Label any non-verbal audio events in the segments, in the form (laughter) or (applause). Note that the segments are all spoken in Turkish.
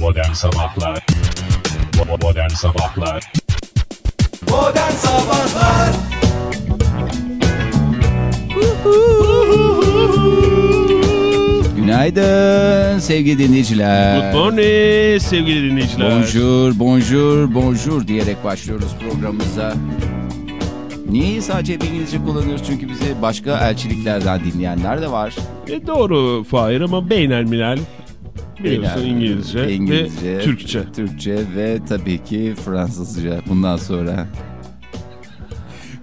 Modern Sabahlar Modern Sabahlar Modern Sabahlar Günaydın sevgili dinleyiciler. Good morning sevgili dinleyiciler. Bonjour, bonjour, bonjour diyerek başlıyoruz programımıza. Niye sadece İngilizce kullanıyoruz? Çünkü bizi başka elçiliklerden dinleyenler de var. E doğru Fahir ama beynelmilel biliyorsun İngilizce, İngilizce, ve Türkçe. Türkçe ve tabii ki Fransızca bundan sonra.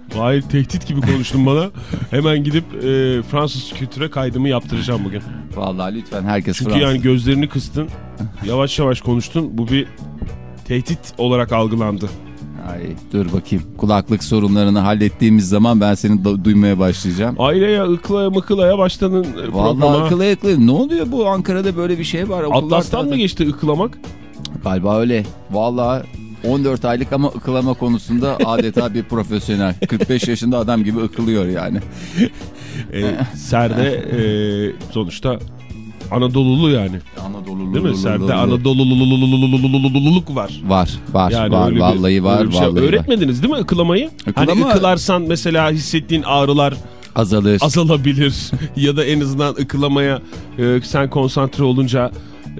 Fahir tehdit gibi konuştun bana. Hemen gidip e, Fransız kültüre kaydımı yaptıracağım bugün. Vallahi lütfen herkes Çünkü Fransız. yani gözlerini kıstın. Yavaş yavaş konuştun. Bu bir tehdit olarak algılandı. Ay, dur bakayım. Kulaklık sorunlarını hallettiğimiz zaman ben seni duymaya başlayacağım. Aileye ıklaya mıkılaya başladın e, Vallahi programa. akıllı akıllı. Ne oluyor bu Ankara'da böyle bir şey var. Okullar Atlas'tan mı geçti ıklamak? Galiba öyle. Vallahi 14 aylık ama ıkılama konusunda (laughs) adeta bir profesyonel. 45 yaşında adam gibi ıkılıyor yani. E, Serde (laughs) e, sonuçta Anadolulu yani. Anadolu. Değil mi? Serde Anadolulululululululululuk var. Var, var, Yani var. bir- vallahi var, şey. vallahi var. Öğretmediniz değil mi ıkılamayı? Hani Ikılama- ıkılarsan mesela hissettiğin ağrılar Azalır. azalabilir. (laughs) ya da en azından ıkılamaya e, sen konsantre olunca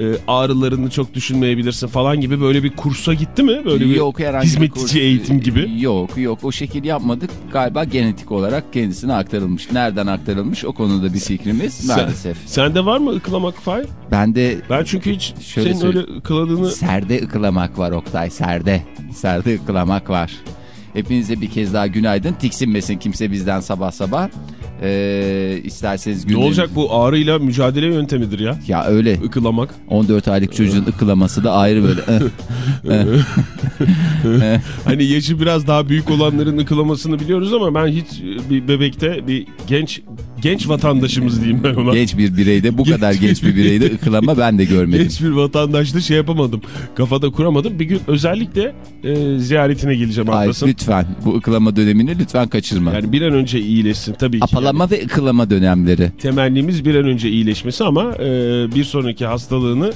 e, ağrılarını çok düşünmeyebilirsin falan gibi böyle bir kursa gitti mi? Böyle bir yok herhangi bir hizmetçi kurs- eğitim gibi. Yok yok o şekil yapmadık. Galiba genetik olarak kendisine aktarılmış. Nereden aktarılmış o konuda bir fikrimiz Sen- maalesef. Sende var mı ıkılamak Fahir? Ben de Ben çünkü hiç Şöyle senin öyle ıkıladığını... Serde ıkılamak var Oktay serde. Serde ıkılamak var. Hepinize bir kez daha günaydın. Tiksinmesin kimse bizden sabah sabah. Ee, isterseniz Ne gündem... olacak bu ağrıyla mücadele yöntemidir ya. Ya öyle. Ikılamak. 14 aylık çocuğun ıkılaması da ayrı böyle. (laughs) Hani yaşı biraz daha büyük olanların ıkılamasını biliyoruz ama ben hiç bir bebekte bir genç genç vatandaşımız diyeyim ben ona. genç bir bireyde bu Genç kadar genç bir bir bireyde ıkılama ben de görmedim. Genç bir vatandaşta şey yapamadım. Kafada kuramadım. Bir gün özellikle e, ziyaretine geleceğim Ay, lütfen bu ıkılama dönemini lütfen kaçırma. Yani bir an önce iyileşsin tabii ki. Apalama ve ıkılama dönemleri. Temennimiz bir an önce iyileşmesi ama e, bir sonraki hastalığını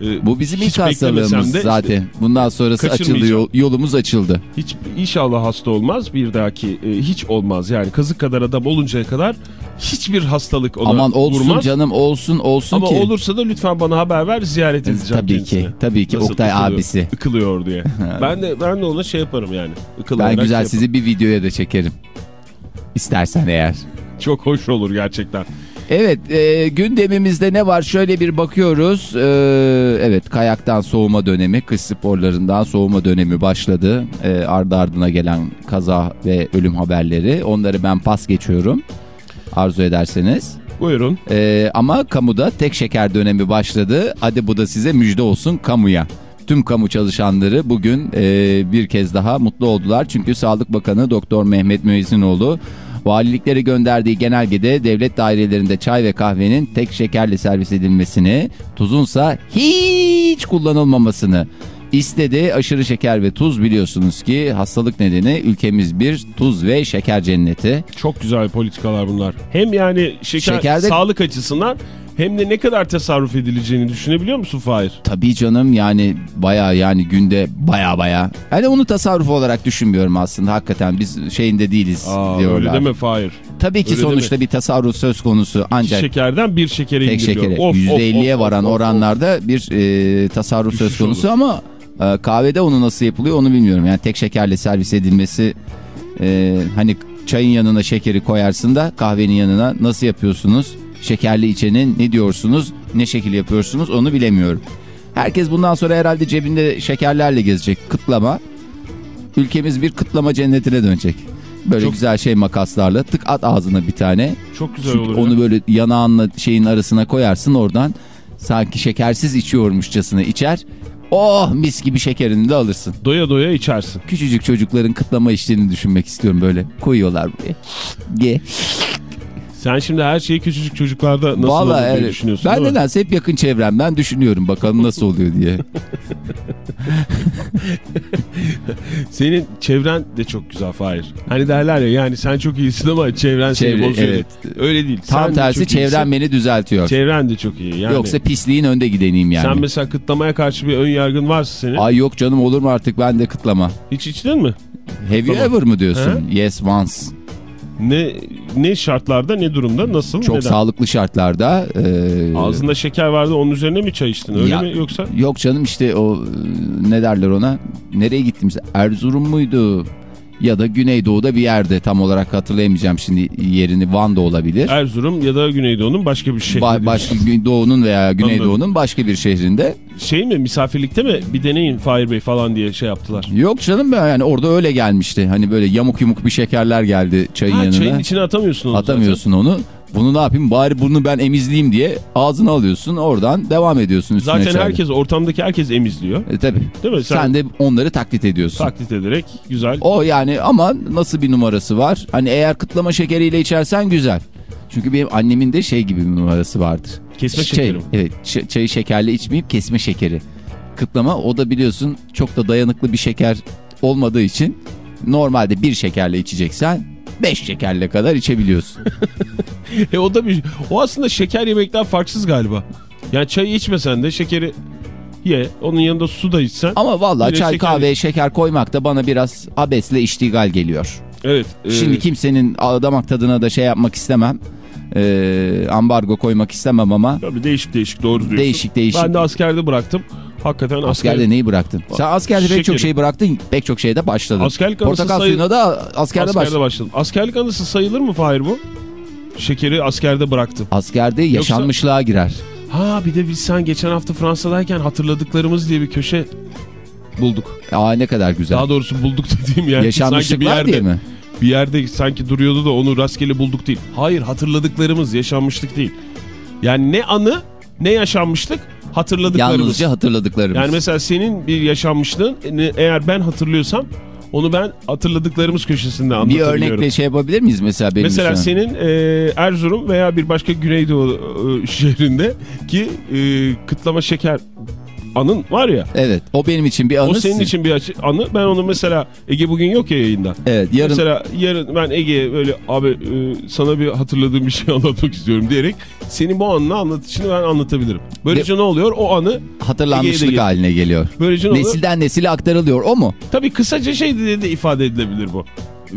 e, Bu bizim ilk hastalığımız de zaten. işte Bundan sonrası açıldı yol- yolumuz açıldı. hiç inşallah hasta olmaz. Bir dahaki e, hiç olmaz. Yani kazık kadar adam oluncaya kadar hiçbir hastalık ona Aman olsun vurmaz. canım olsun olsun Ama ki. olursa da lütfen bana haber ver ziyaret edeceğim Tabii kendisini. ki. Tabii ki Nasıl Oktay ıkılıyor- abisi. Ikılıyor diye. (laughs) ben de ben de ona şey yaparım yani. Ben güzel şey sizi bir videoya da çekerim. İstersen eğer. Çok hoş olur gerçekten. Evet e, gündemimizde ne var şöyle bir bakıyoruz. E, evet kayaktan soğuma dönemi, kış sporlarından soğuma dönemi başladı. E, ardı ardına gelen kaza ve ölüm haberleri. Onları ben pas geçiyorum. Arzu ederseniz. Buyurun. E, ama kamuda tek şeker dönemi başladı. Hadi bu da size müjde olsun kamuya. Tüm kamu çalışanları bugün e, bir kez daha mutlu oldular. Çünkü Sağlık Bakanı Doktor Mehmet Müezzinoğlu valiliklere gönderdiği genelgede devlet dairelerinde çay ve kahvenin tek şekerle servis edilmesini, tuzunsa hiç kullanılmamasını istedi. Aşırı şeker ve tuz biliyorsunuz ki hastalık nedeni ülkemiz bir tuz ve şeker cenneti. Çok güzel politikalar bunlar. Hem yani şeker Şekerde- sağlık açısından hem de ne kadar tasarruf edileceğini düşünebiliyor musun Fahir? Tabii canım yani baya yani günde baya baya. Yani onu tasarruf olarak düşünmüyorum aslında hakikaten biz şeyinde değiliz Aa, diyorlar. öyle deme Fahir. Tabii ki Öyle sonuçta bir tasarruf söz konusu ancak Şekerden bir şekere tek indiriliyor. şekere Of, of, %50'ye of, varan of, of, oranlarda bir e, tasarruf söz Düşüş konusu olur. ama e, kahvede onu nasıl yapılıyor onu bilmiyorum. Yani tek şekerle servis edilmesi e, hani çayın yanına şekeri koyarsın da kahvenin yanına nasıl yapıyorsunuz? Şekerli içenin ne diyorsunuz? Ne şekil yapıyorsunuz? Onu bilemiyorum. Herkes bundan sonra herhalde cebinde şekerlerle gezecek. Kıtlama. Ülkemiz bir kıtlama cennetine dönecek. Böyle Çok- güzel şey makaslarla tık at ağzına bir tane. Çok güzel Çünkü olur. onu ya. böyle yanağınla şeyin arasına koyarsın oradan sanki şekersiz içiyormuşçasına içer. Oh mis gibi şekerini de alırsın. Doya doya içersin. Küçücük çocukların kıtlama işlerini düşünmek istiyorum böyle. Koyuyorlar buraya. Ye. Sen şimdi her şeyi küçücük çocuklarda nasıl Vallahi olur diye evet. düşünüyorsun Ben nedense hep yakın çevremden düşünüyorum bakalım nasıl oluyor diye. (laughs) Senin çevren de çok güzel Fahir. Hani derler ya yani sen çok iyisin ama çevren seni Çevre- bozuyor. evet. Öyle değil. Tam Sen de tersi çok çevrem iyisin. beni düzeltiyor. Çevren de çok iyi. Yani Yoksa pisliğin önde gideneyim yani. sen mesela kıtlamaya karşı bir ön yargın varsa senin. Ay yok canım olur mu artık ben de kıtlama. Hiç içtin mi? Have you Tamam. ever mı diyorsun? He? Yes once. Ne ne şartlarda ne durumda nasıl Çok neden? sağlıklı şartlarda. e, Ağzında şeker vardı onun üzerine mi çay içtin öyle Ya- mi yoksa? Yok canım işte o e, ne derler ona? Nereye gittim? Erzurum muydu? Ya da Güneydoğu'da bir yerde tam olarak hatırlayamayacağım şimdi yerini Van'da olabilir. Erzurum ya da Güneydoğu'nun başka bir şehri. Ba- başka Doğu'nun veya Güneydoğu'nun başka bir şehrinde. Şey mi misafirlikte mi bir deneyin Fahir Bey falan diye şey yaptılar. Yok canım ben yani orada öyle gelmişti. Hani böyle yamuk yumuk bir şekerler geldi çayın Ha, yanına. çayın içine atamıyorsun onu Atamıyorsun onu. Bunu ne yapayım bari bunu ben emizleyeyim diye ağzına alıyorsun oradan devam ediyorsun üstüne Zaten, çayla. herkes ortamdaki herkes emizliyor. E, tabii. Değil mi? Sen, Sen- de onları taklit ediyorsun. Taklit ederek güzel. O yani ama nasıl bir numarası var? Hani eğer kıtlama şekeriyle içersen güzel. Çünkü benim annemin de şey gibi bir numarası vardır. Kesme Şey, şekeri mi? Evet çayı şekerle içmeyip kesme şekeri. Kıtlama o da biliyorsun çok da dayanıklı bir şeker olmadığı için normalde bir şekerle içeceksen 5 şekerle kadar içebiliyorsun. (laughs) E o da bir o aslında şeker yemekten farksız galiba. Yani çayı içmesen de şekeri ye. Onun yanında su da içsen. Ama vallahi çay şeker- kahveye şeker koymak da bana biraz abesle iştigal geliyor. Evet. e, Şimdi kimsenin damak tadına da şey yapmak istemem. Ee, ambargo koymak istemem ama Tabii değişik değişik doğru diyorsun. değişik değişik. Ben de askerde bıraktım. Hakikaten asker, Askerde neyi bıraktın? Sen askerde pek çok şey bıraktın. Pek çok şeyde başladın. Askerlik anısı Portakal sayı- suyuna da askerde, askerde başladın. başladım. Askerlik anısı sayılır mı Fahir bu? Şekeri askerde bıraktım. Askerde yaşanmışlığa girer. Ha bir de biz sen geçen hafta Fransa'dayken hatırladıklarımız diye bir köşe bulduk. Aa ne kadar güzel. Daha doğrusu bulduk (laughs) dediğim yani. sanki bir Yaşanmışlıklar yerde, diye mi? Bir yerde sanki duruyordu da onu rastgele bulduk değil. Hayır hatırladıklarımız yaşanmışlık değil. Yani ne anı ne yaşanmışlık hatırladıklarımız. Yalnızca hatırladıklarımız. Yani mesela senin bir yaşanmışlığın eğer ben hatırlıyorsam onu ben hatırladıklarımız köşesinde bir anlatabiliyorum. örnekle şey yapabilir miyiz mesela benim Mesela senin e, Erzurum veya bir başka Güneydoğu e, (laughs) şehrinde ki e, kıtlama şeker anın var ya. Evet o benim için bir anı. O senin için bir anı. Ben onu mesela Ege bugün yok ya yayında. Evet yarın Mesela yarın ben Ege'ye böyle abi e, sana bir hatırladığım bir şey (laughs) anlatmak istiyorum diyerek senin bu anını anlatışını ben anlatabilirim. Böylece ne oluyor? O anı de hatırlanmışlık haline geliyor. böylece ne oluyor? Nesilden nesile aktarılıyor o mu? Tabii kısaca şey diye de ifade edilebilir bu.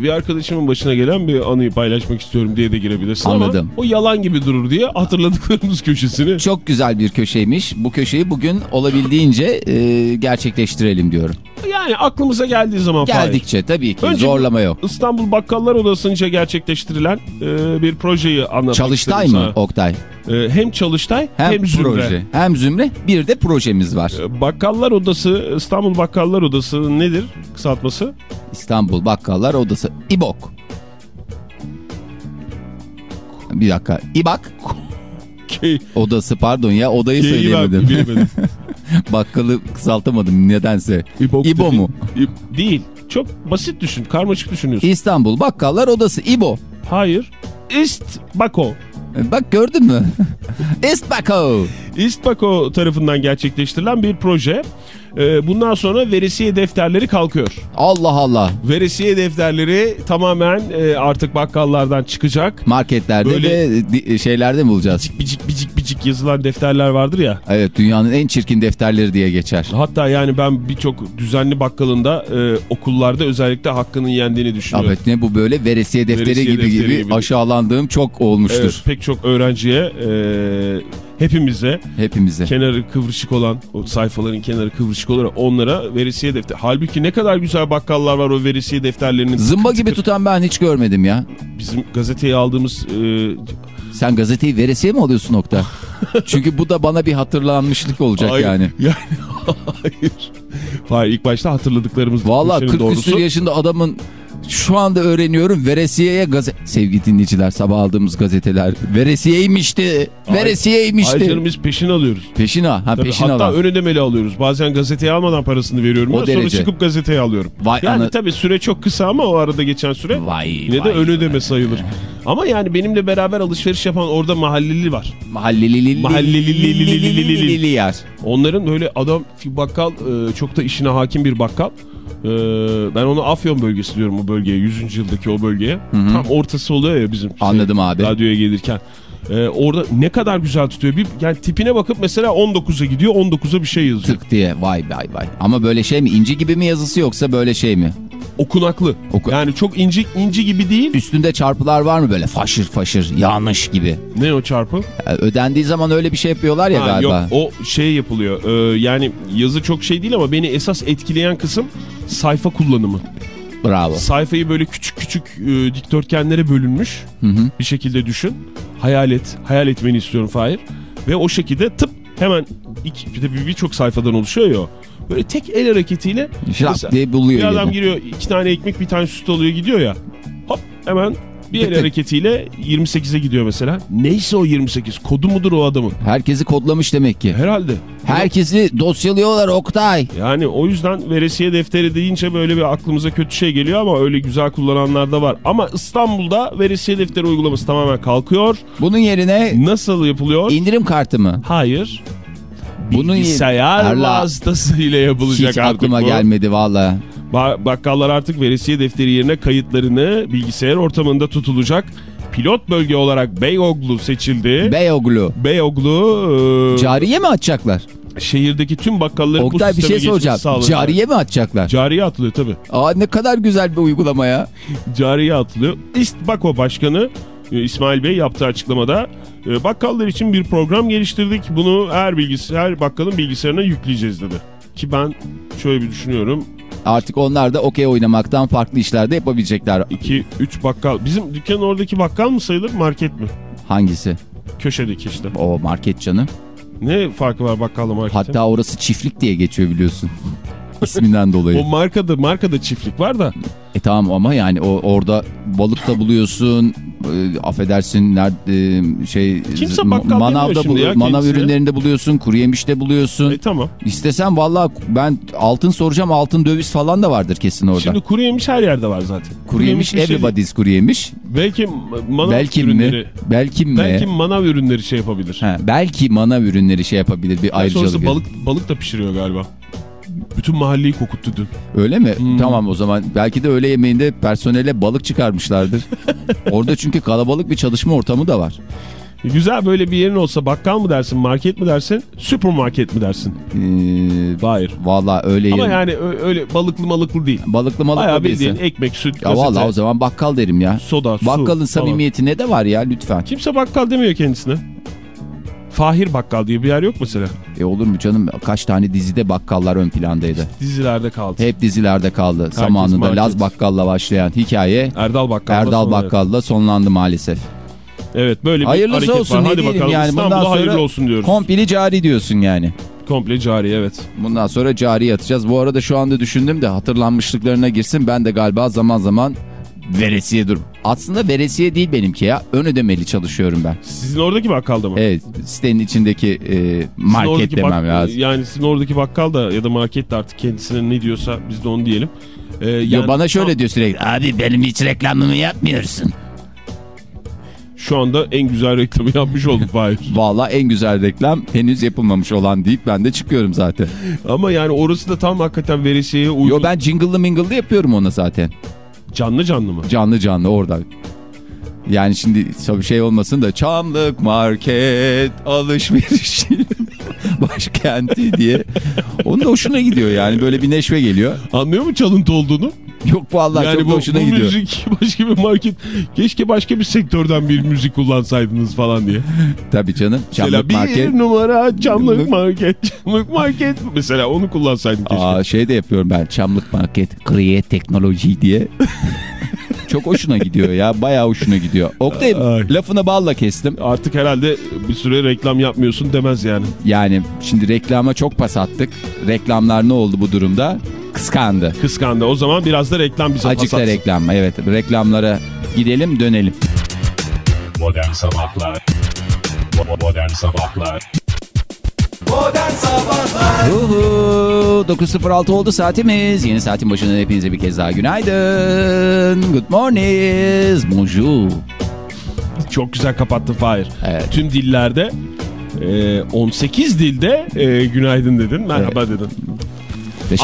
Bir arkadaşımın başına gelen bir anıyı paylaşmak istiyorum diye de girebilirsin Anladım. ama o yalan gibi durur diye hatırladıklarımız köşesini. Çok güzel bir köşeymiş. Bu köşeyi bugün olabildiğince e, gerçekleştirelim diyorum. Yani aklımıza geldiği zaman Fahir. Geldikçe tabii ki Önce zorlama yok. İstanbul Bakkallar Odası'nca gerçekleştirilen e, bir projeyi anlatmak Çalıştay mı Oktay? sana. E, hem Çalıştay hem, Hem, Zümre. proje. Hem zümre bir de projemiz var. E, Bakkallar Odası, İstanbul Bakkallar Odası nedir kısaltması? İstanbul Bakkallar Odası. İBOK. Bir dakika. İBAK odası pardon ya odayı söyleyemedim. bilemedim. (laughs) (laughs) Bakkalı kısaltamadım nedense. İbok İbo mu? İb- değil. Çok basit düşün. Karmaşık düşünüyorsun. İstanbul Bakkallar Odası İBO. Hayır. İst Bako. E, Bak gördün mü? (laughs) İstbako. İstbako tarafından gerçekleştirilen bir proje. Ee, bundan sonra veresiye defterleri kalkıyor. Allah Allah. Veresiye defterleri tamamen e, artık bakkallardan çıkacak. Marketlerde Böyle- ve şeylerde mi bulacağız? Bicik bicik bicik yazılan defterler vardır ya. Evet dünyanın en çirkin defterleri diye geçer. Hatta yani ben birçok düzenli bakkalında e, okullarda özellikle hakkının yendiğini düşünüyorum. Evet ne bu böyle veresiye defteri Veresiye gibi defteri gibi gibi. aşağılandığım çok olmuştur. Evet, pek çok öğrenciye e, hepimize Hepimize. kenarı kıvrışık olan o sayfaların kenarı kıvrışık olarak onlara veresiye defter. Halbuki ne kadar güzel bakkallar var o veresiye defterlerinin. Zımba gibi tutan ben hiç görmedim ya. Bizim gazeteye aldığımız e, Sen gazeteyi veresiye mi alıyorsun nokta? Çünkü bu da bana bir hatırlanmışlık olacak Hayır, yani. (laughs) Yani hayır. Hayır ilk başta hatırladıklarımız. Vallahi Köşenin 40 doğrusu. yaşında adamın Şu anda öğreniyorum Veresiye'ye gazete... Sevgili dinleyiciler sabah aldığımız gazeteler Veresiyeymişti. Veresiyeymişti. Ay canım biz peşin alıyoruz. Peşina. Ha Tabii, peşin hatta alan. ön ödemeli alıyoruz. Bazen gazeteye almadan parasını veriyorum. O ya, sonra derece. çıkıp gazeteye alıyorum. Vay yani ana- tabii süre çok kısa ama o arada geçen süre Vay, yine vay, de ön ödeme vay. sayılır. Ama yani benimle beraber alışveriş yapan orada mahalleli var. Mahalleli Mahalleli- yer. Onların böyle adam bakkal e, çok da işine hakim bir bakkal. E, ben onu Afyon bölgesi diyorum o bölgeye 100. yıldaki o bölgeye. Tam ortası oluyor ya bizim şey, Anladım abi. radyoya gelirken. E, orada ne kadar güzel tutuyor. Bir, yani tipine bakıp mesela 19'a gidiyor 19'a bir şey yazıyor. Tık diye vay vay vay. Ama böyle şey mi inci gibi mi yazısı yoksa böyle şey mi? Okunaklı. Oku- Yani çok inci inci gibi değil. Üstünde çarpılar var mı böyle faşır faşır yanlış gibi? Ne o çarpı? Yani ödendiği zaman öyle bir şey yapıyorlar ya Ha, galiba. Yok o şey yapılıyor. Ee, yani yazı çok şey değil ama beni esas etkileyen kısım sayfa kullanımı. Bravo. Sayfayı böyle küçük küçük e, dikdörtgenlere bölünmüş Hı hı. bir şekilde düşün. Hayal et. Hayal etmeni istiyorum Fahir. Ve o şekilde tıp hemen iki- bir birçok sayfadan oluşuyor ya. Böyle tek el hareketiyle mesela diye buluyor. bir adam gibi. giriyor iki tane ekmek bir tane süt alıyor gidiyor ya. Hop hemen bir el hareketiyle 28'e gidiyor mesela. Neyse o 28 kodu mudur o adamın? Herkesi kodlamış demek ki. Herhalde. Herkesi dosyalıyorlar Oktay. Yani o yüzden veresiye defteri deyince böyle bir aklımıza kötü şey geliyor ama öyle güzel kullananlar da var. Ama İstanbul'da veresiye defteri uygulaması tamamen kalkıyor. Bunun yerine Nasıl yapılıyor? indirim kartı mı? Hayır. Bunun Bilgisayar vasıtasıyla yapılacak Hiç artık aklıma bu. gelmedi valla. Ba- bakkallar artık veresiye defteri yerine kayıtlarını bilgisayar ortamında tutulacak. Pilot bölge olarak Beyoğlu seçildi. Beyoglu. Beyoğlu e, Cariye mi atacaklar? şehirdeki tüm bakkalların bu Oktay bir sisteme şey geçmesi soracağım. Cariye mi atacaklar? Cariye atılıyor tabii. Aa ne kadar güzel bir uygulama ya. (laughs) cariye atılıyor. İstbako Başkanı e, İsmail Bey yaptığı açıklamada e, bakkallar için bir program geliştirdik. Bunu her bilgisayar bakkalın bilgisayarına yükleyeceğiz dedi. Ki ben şöyle bir düşünüyorum. Artık onlar da okey oynamaktan farklı işler de yapabilecekler. 2 3 bakkal. Bizim dükkanın oradaki bakkal mı sayılır market mi? Hangisi? Köşedeki işte. O market canım. Ne farkı var bakkalla marketin? Hatta orası çiftlik diye geçiyor biliyorsun. (laughs) İsminden dolayı. o markada markada çiftlik var da E tamam ama yani o orada balık da buluyorsun. e, affedersin nerede şey Kimse manavda ya manav ürünlerinde buluyorsun, kuru yemişte buluyorsun. e, tamam. İstesen valla ben altın soracağım altın döviz falan da vardır kesin orada. Şimdi kuru yemiş her yerde var zaten. kuru yemiş bir şey everybody's kuru yemiş. Belki manav Belki ürünleri. mi? Belki mi? Belki manav ürünleri şey yapabilir. Ha, belki manav ürünleri şey yapabilir bir ayrıcalık. balık balık da pişiriyor galiba. Bütün mahalleyi kokuttu dün. Öyle mi? Hmm. Tamam o zaman belki de öğle yemeğinde personele balık çıkarmışlardır. (laughs) Orada çünkü kalabalık bir çalışma ortamı da var. Güzel böyle bir yerin olsa bakkal mı dersin, market mi dersin, süpermarket mi dersin? Ee, Hayır. Valla öyle Ama yerim. yani öyle balıklı malıklı değil. Balıklı malıklı Bayağı değilse. bildiğin ekmek, süt, Ya valla o zaman bakkal derim ya. soda, su Bakkalın falan. samimiyetine de var ya lütfen. Kimse bakkal demiyor kendisine. Fahir Bakkal diye bir yer yok mesela. E olur mu canım kaç tane dizide bakkallar ön plandaydı. Dizilerde kaldı. Hep dizilerde kaldı. Zamanında market. Laz Bakkal'la başlayan hikaye Erdal Bakkal'da Erdal sonra- Bakkal'la sonlandı maalesef. Evet böyle bir Hayırlısı hareket olsun var. Hadi bakalım yani bundan İstanbul'a hayırlı sonra olsun diyoruz. Kompili cari diyorsun yani. Komple cari evet. Bundan sonra cari atacağız. Bu arada şu anda düşündüm de hatırlanmışlıklarına girsin. Ben de galiba zaman zaman veresiye durum. Aslında veresiye değil benimki ya. Ön ödemeli çalışıyorum ben. Sizin oradaki bakkalda mı? Evet sitenin içindeki e, market demem bak- lazım. Yani sizin oradaki bakkal da ya da market de artık kendisine ne diyorsa biz de onu diyelim. Ee, Ya yani bana şöyle tam- diyor sürekli. Abi benim hiç reklamımı yapmıyorsun. Şu anda en güzel reklamı yapmış olduk Fahir. (laughs) Valla en güzel reklam henüz yapılmamış olan deyip ben de çıkıyorum zaten. Ama yani orası da tam hakikaten verisiyeye uygun. Yo ben jingle'lı mingle'lı yapıyorum ona zaten. Canlı canlı mı? Canlı canlı orada. Yani şimdi tabii şey olmasın da Çamlık Market alışveriş (laughs) başkenti diye. Onun da hoşuna gidiyor yani böyle bir neşve geliyor. Anlıyor mu çalıntı olduğunu? (laughs) Yok vallahi yani çok bu, hoşuna bu gidiyor. müzik (laughs) başka bir market. Keşke başka bir sektörden bir müzik kullansaydınız falan diye. (laughs) Tabii canım. Mesela Çamlık bir Market. numara camlık market. Camlık market. Mesela onu kullansaydın keşke. Aa, şey de yapıyorum ben Çamlık Market Create Teknoloji diye. çok hoşuna gidiyor ya bayağı hoşuna gidiyor. Oktay Ay. lafını balla kestim. Artık herhalde bir süre reklam yapmıyorsun demez yani. Yani şimdi reklama çok pas attık. Reklamlar ne oldu bu durumda? Kıskandı. Kıskandı. O zaman biraz da reklam bize Acık da reklam. Evet reklamlara gidelim dönelim. Modern Sabahlar Modern Sabahlar Modern Sabahlar Uhu, 9.06 oldu saatimiz. Yeni saatin başından hepinize bir kez daha günaydın. Good morning. Bonjour. Çok güzel kapattın Fahir. Evet. Tüm dillerde e, 18 dilde e, günaydın dedin. Merhaba dedin.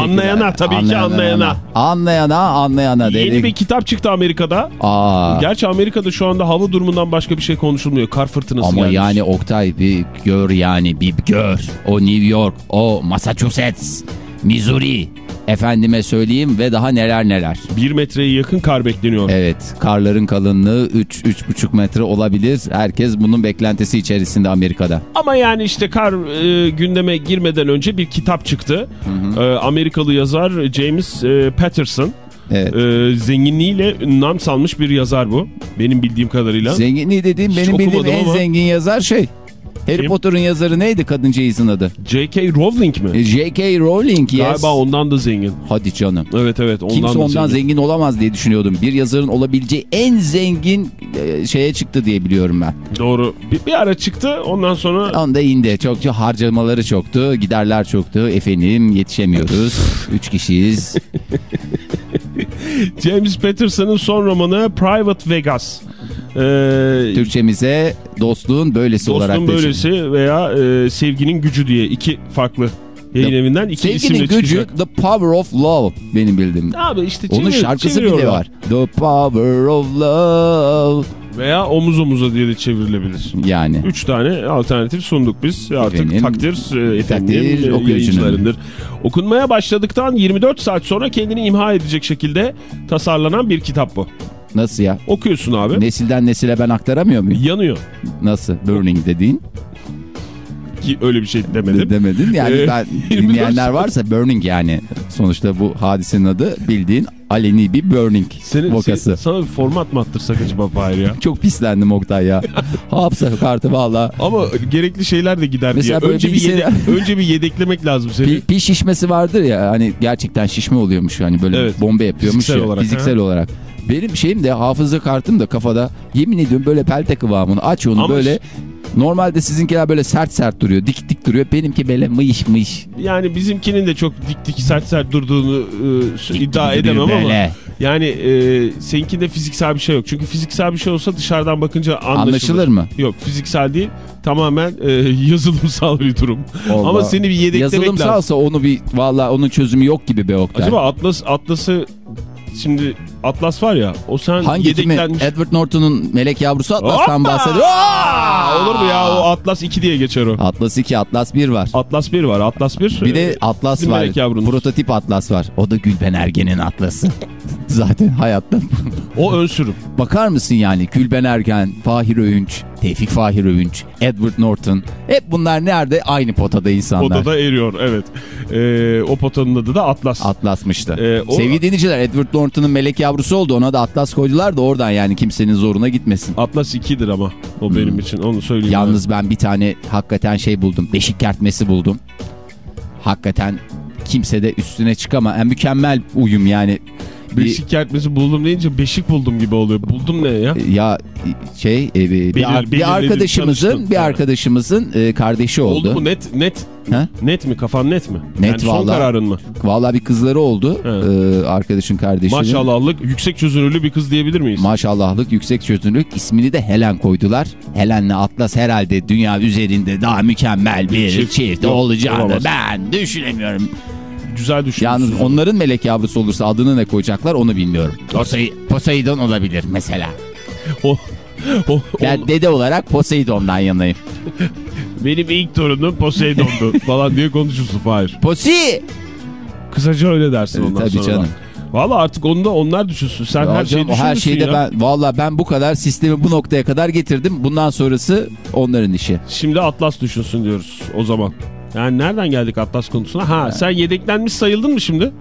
Anlayana, tabii ki anlayana. Anlayana anlayana dedik. Yeni bir kitap çıktı Amerika'da. Aa, Gerçi Amerika'da şu anda hava durumundan başka bir şey konuşulmuyor. Kar fırtınası ama gelmiş. yani Oktay bir gör yani bir gör. O New York, o Massachusetts, Missouri. Efendime söyleyeyim ve daha neler neler. Bir metreye yakın kar bekleniyor. Evet karların kalınlığı 3-3,5 metre olabilir. Herkes bunun beklentisi içerisinde Amerika'da. Ama yani işte kar e, gündeme girmeden önce bir kitap çıktı. E, Amerikalı yazar James e, Patterson. Evet. E, zenginliğiyle nam salmış bir yazar bu. Benim bildiğim kadarıyla. Zenginliği dediğim Hiç benim bildiğim en ama. zengin yazar şey. Harry Kim? Potter'ın yazarı neydi kadıncağızın adı? J.K. Rowling mi? E, J.K. Rowling yes. Galiba ondan da zengin. Hadi canım. Evet evet ondan Kimse da ondan zengin. zengin. olamaz diye düşünüyordum. Bir yazarın olabileceği en zengin e, şeye çıktı diye biliyorum ben. Doğru. Bir, bir ara çıktı ondan sonra Onda indi. Çok çok harcamaları çoktu. Giderler çoktu. Efendim yetişemiyoruz. (laughs) Üç kişiyiz. James Patterson'ın son romanı Private Vegas. Ee, Türkçemize dostluğun böylesi olarak Dostun da böylesi veya e, sevginin gücü diye iki farklı yayın Ya, evinden iki Sevginin isimle gücü çıkacak. The Power of Love benim bildiğim. Abi işte Onun şarkısı bile var. The Power of Love. Veya omuz omuza diye de çevrilebilir. Yani. Üç tane alternatif sunduk biz. Artık Efendim, takdir e, efendim e, okuyucunun. yayıncılarındır. Okunmaya başladıktan 24 saat sonra kendini imha edecek şekilde tasarlanan bir kitap bu. Nasıl ya? Okuyorsun abi. Nesilden nesile ben aktaramıyor muyum? Yanıyor. Nasıl? Burning dediğin. Ki öyle bir şey demedim. Demedin. Yani Ee, ben (laughs) 24 dinleyenler varsa Burning yani. Sonuçta bu hadisenin adı bildiğin aleni bir Burning Senin, vokası. senin- sana bir format mı attırsak acaba Fahir ya? (laughs) Çok pislendim Oktay ya. (laughs) Hapsa kartı valla. Ama gerekli şeyler de gider Mesela diye. Önce bir, bilgisayar- yedek, önce bir yedeklemek lazım seni. Pi, pi şişmesi vardır ya hani gerçekten şişme oluyormuş hani böyle Evet. bomba yapıyormuş Fiziksel ya olarak, fiziksel olarak. Benim şeyim de hafıza kartım da kafada yemin ediyorum böyle pelte kıvamını aç onu Ama böyle normalde sizinkiler böyle sert sert duruyor dik dik duruyor benimki böyle mıyış mıyış Yani bizimkinin de çok dik dik sert sert durduğunu e, iddia dik edemem ama. böyle. Yani e, seninkinde fiziksel bir şey yok. Çünkü fiziksel bir şey olsa dışarıdan bakınca anlaşılır. Anlaşılır mı? Yok fiziksel değil. Tamamen e, (laughs) yazılımsal bir durum. Allah. Ama seni bir yedeklemek lazım. Yazılımsalsa onu bir valla onun çözümü yok gibi be Oktay. Acaba Atlas Atlas'ı şimdi Atlas var ya o sen Hangi kimi? yedeklenmiş. Edward Norton'un melek yavrusu Atlas'tan Hoppa! bahsediyor. Aa, Olur mu ya o Atlas 2 diye geçer o. Atlas 2, Atlas 1 var. Atlas 1 var. Atlas 1. Bir de Atlas bizim var. Prototip Atlas var. O da Gülben Ergen'in Atlas'ı. (laughs) Zaten hayatta. o ön sürüm. Bakar mısın yani Gülben Ergen, Fahir Öğünç, Tevfik Fahir Öğünç, Edward Norton. Hep bunlar nerede? Aynı potada insanlar. Odada eriyor evet. Ee, o potanın adı da Atlas. Atlasmıştı. Ee, o- Sevgili dinleyiciler Edward Norton'un melek yavrusu oldu. Ona da Atlas koydular da oradan yani kimsenin zoruna gitmesin. Atlas 2'dir ama o benim için onu söyleyeyim. Yalnız ben bir tane hakikaten şey buldum. Beşik kertmesi buldum. Hakikaten kimse de üstüne çıkama. En mükemmel uyum yani. Beşik kertmesi buldum deyince beşik buldum gibi oluyor. Buldum ne ya? ya şey e, bir, bir, Belir- bir arkadaşımızın tanıştın. bir arkadaşımızın e, kardeşi oldu. Oldu mu net net Ha? net mi kafan net mi? Net yani son vallahi. kararın mı? Vallahi bir kızları oldu. E, arkadaşın kardeşinin. Maşallahlık yüksek çözünürlü bir kız diyebilir miyiz? Maşallahlık yüksek çözünürlük ismini de Helen koydular. Helen'le Atlas herhalde dünya üzerinde daha mükemmel bir Çift. çift, Yok, olacağını ben düşünemiyorum. Güzel düşünmüşsün. Yalnız onların melek yavrusu olursa adını ne koyacaklar onu bilmiyorum. Poseidon olabilir mesela. O, o, Ben o- dede olarak Poseidon'dan yanayım. benim ilk torunum Poseidon'du (laughs) falan diye konuşursun Fahir. Posi! Kısaca öyle dersin ondan tabii sonra. canım. Valla artık onu da onlar düşünsün. Sen Ya her şeyi canım, o her şeyde ya. ben valla ben bu kadar sistemi bu noktaya kadar getirdim. Bundan sonrası onların işi. Şimdi Atlas düşünsün diyoruz o zaman. Yani nereden geldik Atlas konusuna? Ha sen yedeklenmiş sayıldın mı şimdi?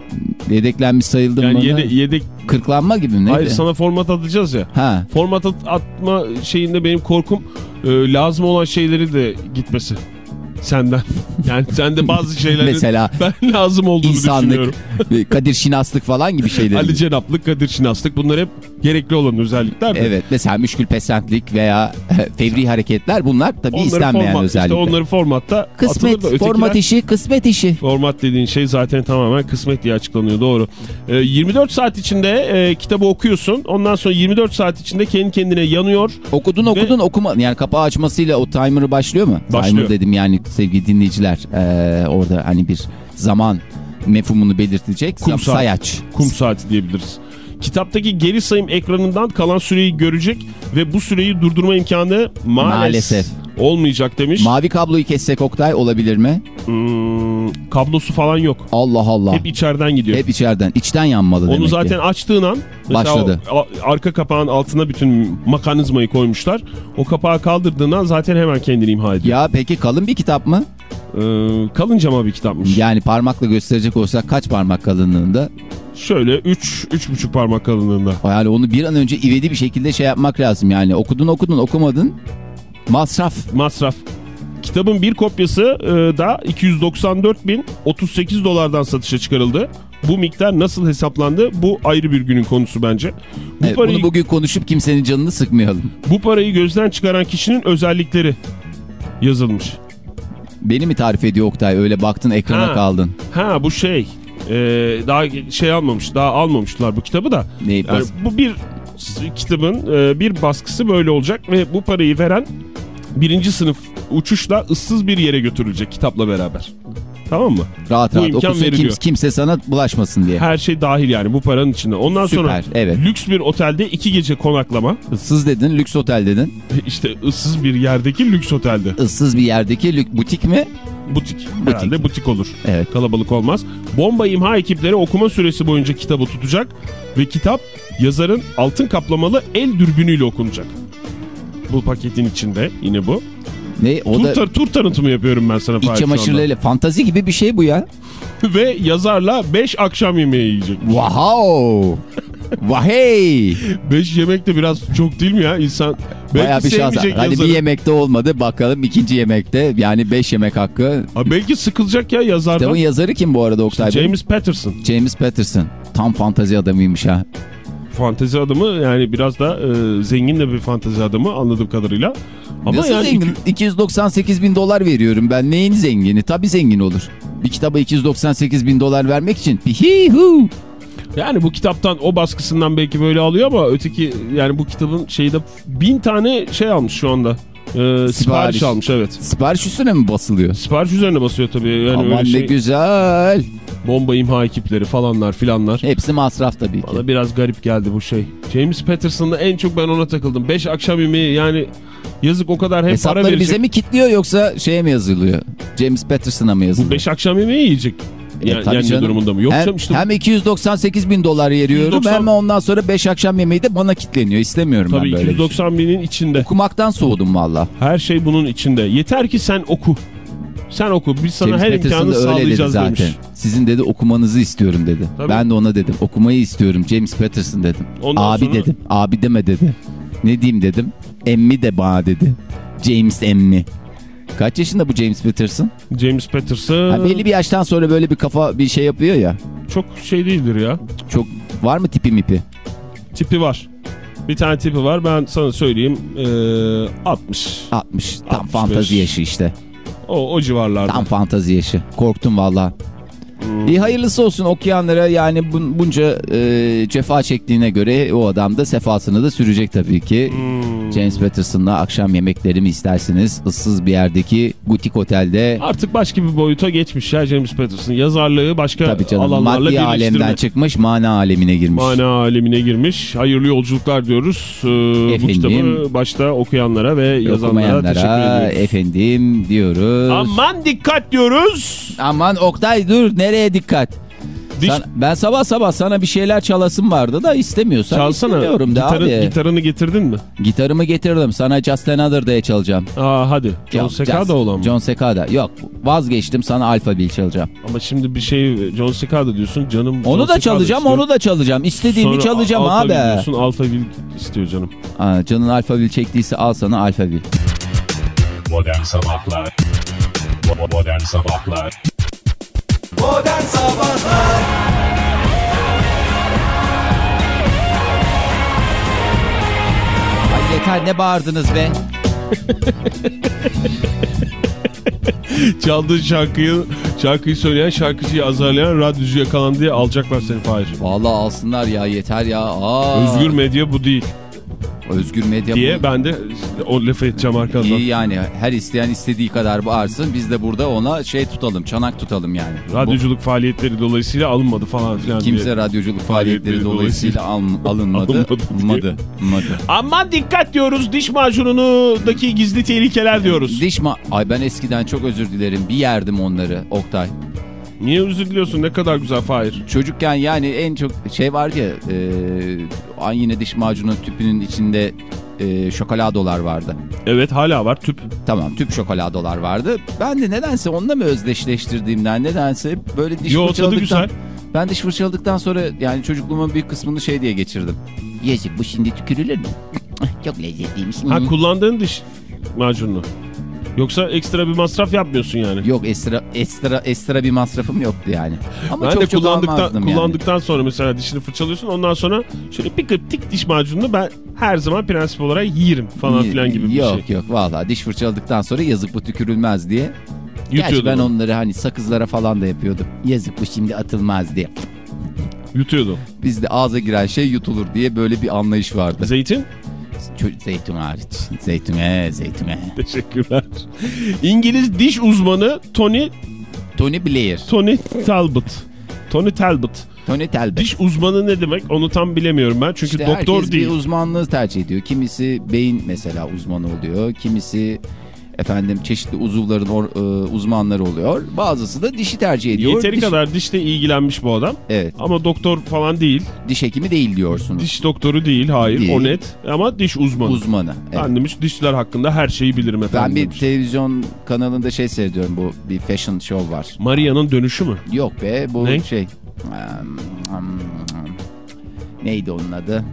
Yedeklenmiş sayıldım Yani bana. yede- yedek... Kırklanma gibi mi? Neydi? Hayır sana format atacağız ya. Ha. Format at- atma şeyinde benim korkum e, lazım olan şeyleri de gitmesi. senden. (laughs) Yani sende bazı şeylerin Mesela ben lazım olduğunu İnsanlık, düşünüyorum. Kadir Şinaslık falan gibi (laughs) şeyler. Ali Cenaplık, Kadir Şinaslık bunlar hep gerekli olan özellikler. de. Evet mesela müşkül pesentlik veya fevri hareketler bunlar tabii Onları istenmeyen format, özellikler. işte onları formatta Kısmet, atılır da ötekiler- format işi, kısmet işi. Format dediğin şey zaten tamamen kısmet diye açıklanıyor doğru. Ee, 24 saat içinde e, kitabı okuyorsun. Ondan sonra 24 saat içinde kendi kendine yanıyor. Okudun okudun okuma yani kapağı açmasıyla o timer'ı başlıyor mu? Başlıyor. Timer dedim yani sevgili dinleyiciler Ee, orada hani bir zaman mefhumunu belirtecek Kum saat. sayaç. Kum saati diyebiliriz. Kitaptaki geri sayım ekranından kalan süreyi görecek ve bu süreyi durdurma imkanı maalesef, Maalesef. olmayacak demiş. Mavi kabloyu kessek Oktay olabilir mi? Hmm, kablosu falan yok. Allah Allah. Hep Hep, içeriden gidiyor. içeriden. içten yanmalı demek Onu ki. zaten açtığın an Başladı. o arka kapağın altına bütün mekanizmayı koymuşlar. O kapağı kaldırdığın an zaten hemen kendini imha ediyor. Ya peki kalın bir kitap mı? Ee, kalın cama bir kitapmış. Yani parmakla gösterecek olsak kaç parmak kalınlığında? Şöyle 3 3,5 parmak kalınlığında. Yani onu bir an önce ivedi bir şekilde şey yapmak lazım. Yani okudun okudun okumadın masraf. Masraf. Kitabın bir kopyası e, da 294.038 dolardan satışa çıkarıldı. Bu miktar nasıl hesaplandı? Bu ayrı bir günün konusu bence. Bu Evet, parayı bunu bugün konuşup kimsenin canını sıkmayalım. bu parayı gözden çıkaran kişinin özellikleri yazılmış. Beni mi tarif ediyor Oktay? Öyle baktın ekrana Ha. kaldın. Ha bu şey e, daha şey almamış daha almamışlar bu kitabı da. Ne, Yani bas- bu bir kitabın e, bir baskısı böyle olacak ve bu parayı veren birinci sınıf uçuşla ıssız bir yere götürülecek kitapla beraber. Tamam mı? rahat bu rahat imkan okusun veriliyor. kimse, kimse sana bulaşmasın diye. Her şey dahil yani bu paranın içinde. Ondan Süper, sonra evet. lüks bir otelde iki gece konaklama. Issız dedin, lüks otel dedin. (laughs) İşte ıssız bir yerdeki lüks otelde. Issız bir yerdeki lük butik mi? Butik. Herhalde butik olur. Evet. Kalabalık olmaz. Bomba imha ekipleri okuma süresi boyunca kitabı tutacak ve kitap yazarın altın kaplamalı el dürbünüyle okunacak. Bu paketin içinde yine bu. Ne? O Tur, da tar- tur tanıtımı yapıyorum ben sana iç çamaşırlarıyla fantazi gibi bir şey bu ya. (laughs) Ve yazarla 5 akşam yemeği yiyecek. Wow! (laughs) Vahey! 5 yemek de biraz çok değil mi ya? İnsan belki Bayağı bir şans. Hadi yazarı. bir yemekte olmadı bakalım ikinci yemekte yani beş yemek hakkı. Ha, belki sıkılacak ya yazardan. Kitabın yazarı kim bu arada Oktay Bey? James Patterson. James Patterson. Tam fantazi adamıymış ha. Fantezi adamı yani biraz da e, zengin de bir fantezi adamı anladığım kadarıyla. Ama Nasıl yani zengin? 298 bin dolar veriyorum ben. Neyin zengini? Tabii zengin olur. Bir kitaba 298 bin dolar vermek için. Hihu. Yani bu kitaptan o baskısından belki böyle alıyor ama öteki yani bu kitabın şeyde bin tane şey almış şu anda. Ee, sipariş. Sipariş. almış evet. Sipariş üstüne mi basılıyor? Sipariş üzerine basıyor tabii. Yani Aman ne şey, güzel. bomba imha ekipleri falanlar filanlar. Hepsi masraf tabii ki. Bana biraz garip geldi bu şey. James Patterson'da en çok ben ona takıldım. 5 akşam yemeği yani yazık o kadar hem para Hesapları verecek. bize mi kitliyor yoksa şeye mi yazılıyor? James Patterson'a mı yazılıyor? 5 akşam yemeği yiyecek. Yani, tabii yenme canım. durumunda mı? Yok hem, canım işte. hem 298 bin dolar veriyorum 290 hem ondan sonra 5 akşam yemeği de bana kitleniyor. İstemiyorum Tabii ben böyle bir şey. 290 binin içinde. Okumaktan soğudum valla. Her şey bunun içinde. Yeter ki sen oku. Sen oku. Biz sana James her Patterson imkanı sağlayacağız zaten. demiş. Sizin dedi okumanızı istiyorum dedi. Tabii. Ben de ona dedim okumayı istiyorum James Patterson dedim. Ondan Abi sonra- dedim. Abi deme dedi. Ne diyeyim dedim. Emmi de bana dedi. James Emmi. Kaç yaşında bu James Patterson? James Patterson Ha, belli bir yaştan sonra böyle bir kafa bir şey yapıyor ya. çok şey değildir ya. Çok var mı tipi mipi? Tipi var. Bir tane tipi var. Ben sana söyleyeyim. Ee, 60. 60. Tam 65. fantazi yaşı işte. O, o civarlarda. Tam fantazi yaşı. Korktum valla. İyi hayırlısı olsun okuyanlara yani bun- bunca e, cefa çektiğine göre o adam da sefasını da sürecek tabii ki. Hmm. James Patterson'la akşam yemekleri mi istersiniz? Issız bir yerdeki butik otelde. Artık başka bir boyuta geçmiş ya James Patterson. Yazarlığı başka Tabii canım alanlarla maddi alemden çıkmış mana alemine girmiş. Mana alemine girmiş. Hayırlı yolculuklar diyoruz. Ee, bu Efendim? kitabı başta okuyanlara ve yazanlara teşekkür ediyoruz. efendim diyoruz. Aman dikkat diyoruz. Aman Oktay dur nereye dikkat? Diş- Sen- ben sabah sabah sana bir şeyler çalasım vardı da istemiyorsan Çalsana. istemiyorum da Gitarı, abi. gitarını getirdin mi? Gitarımı getirdim sana Just Another Day çalacağım. Aa hadi. John Secada olan mı? John Secada. Yok vazgeçtim sana Alpha Bill çalacağım. Ama şimdi bir şey John Secada diyorsun canım. Onu John da Secada çalacağım istiyor. onu da çalacağım. İstediğimi Sonra çalacağım Alpha abi. Bill diyorsun Alpha Bill istiyor canım. Aa, canın Alpha Bill çektiyse al sana Alpha Bill. Modern Sabahlar Modern Sabahlar Modern Sabahlar Ay yeter ne bağırdınız be. Çaldığın şarkıyı, şarkıyı söyleyen şarkıcıyı azarlayan radyocu yakalandı diye alacaklar seni Fahir. Vallahi alsınlar ya yeter ya. Aa, Özgür medya bu değil Özgür medya diye bu. ben de o lafı edeceğim arkandan. İyi yani her isteyen istediği kadar bağırsın. Biz de burada ona şey tutalım, çanak tutalım yani. Radyoculuk faaliyetleri dolayısıyla alınmadı falan filan Bu, kimse diye. radyoculuk faaliyetleri Faaliyetleri dolayısıyla al- (laughs) alınmadı. Alınmadı. Alınmadı. Aman dikkat diyoruz diş macunundaki gizli tehlikeler diyoruz. Diş ma... Ay ben eskiden çok özür dilerim. Bir yerdim onları Oktay. Niye özür diliyorsun ne kadar güzel Fahir. Çocukken yani en çok şey var ya e, yine diş macunu tüpünün içinde e, şokoladolar vardı. Evet hala var tüp. Tamam tüp şokoladolar vardı. Ben de nedense onunla mı özdeşleştirdiğimden nedense böyle diş Yo, fırçaladıktan... Ben diş fırçaladıktan sonra yani çocukluğumun bir kısmını şey diye geçirdim. Yazık bu şimdi tükürülür mü? (laughs) Çok lezzetliymiş. Ha kullandığın diş macununu. Yoksa ekstra bir masraf yapmıyorsun yani. Yok ekstra ekstra ekstra bir masrafım yoktu yani. Ama ben çok de çok kullandıktan, yani. kullandıktan sonra mesela dişini fırçalıyorsun ondan sonra şöyle bir kırptik diş macununu ben her zaman prensip olarak yiyirim falan filan gibi bir yok, şey. Yok valla diş fırçaladıktan sonra yazık bu tükürülmez diye. Gerçi Yutuyordun ben onu. onları hani sakızlara falan da yapıyordum. Yazık bu şimdi atılmaz diye. Yutuyordum. Bizde ağza giren şey yutulur diye böyle bir anlayış vardı. Zeytin? Zeytun hariç. Zeytun he zeytun he. Teşekkürler. İngiliz diş uzmanı Tony Tony Blair. Tony Talbot. Tony Talbot. Tony Talbot. Diş uzmanı ne demek onu tam bilemiyorum ben. Çünkü İşte doktor herkes değil. bir uzmanlığı tercih ediyor. Kimisi beyin mesela uzmanı oluyor. Kimisi efendim çeşitli uzuvların or- e, uzmanları oluyor. Bazısı da dişi tercih ediyor. Yeteri Diş- kadar dişle ilgilenmiş bu adam. Evet. Ama doktor falan değil. Diş hekimi değil diyorsunuz. Diş doktoru değil hayır Değil. o net. Ama diş uzmanı. uzmanı. Evet. Ben demiş dişler hakkında her şeyi bilirim efendim. Ben bir demiş. televizyon kanalında şey seyrediyorum bu bir fashion show var. Maria'nın dönüşü mü? Yok be bu Ne? şey. um, um, neydi onun adı?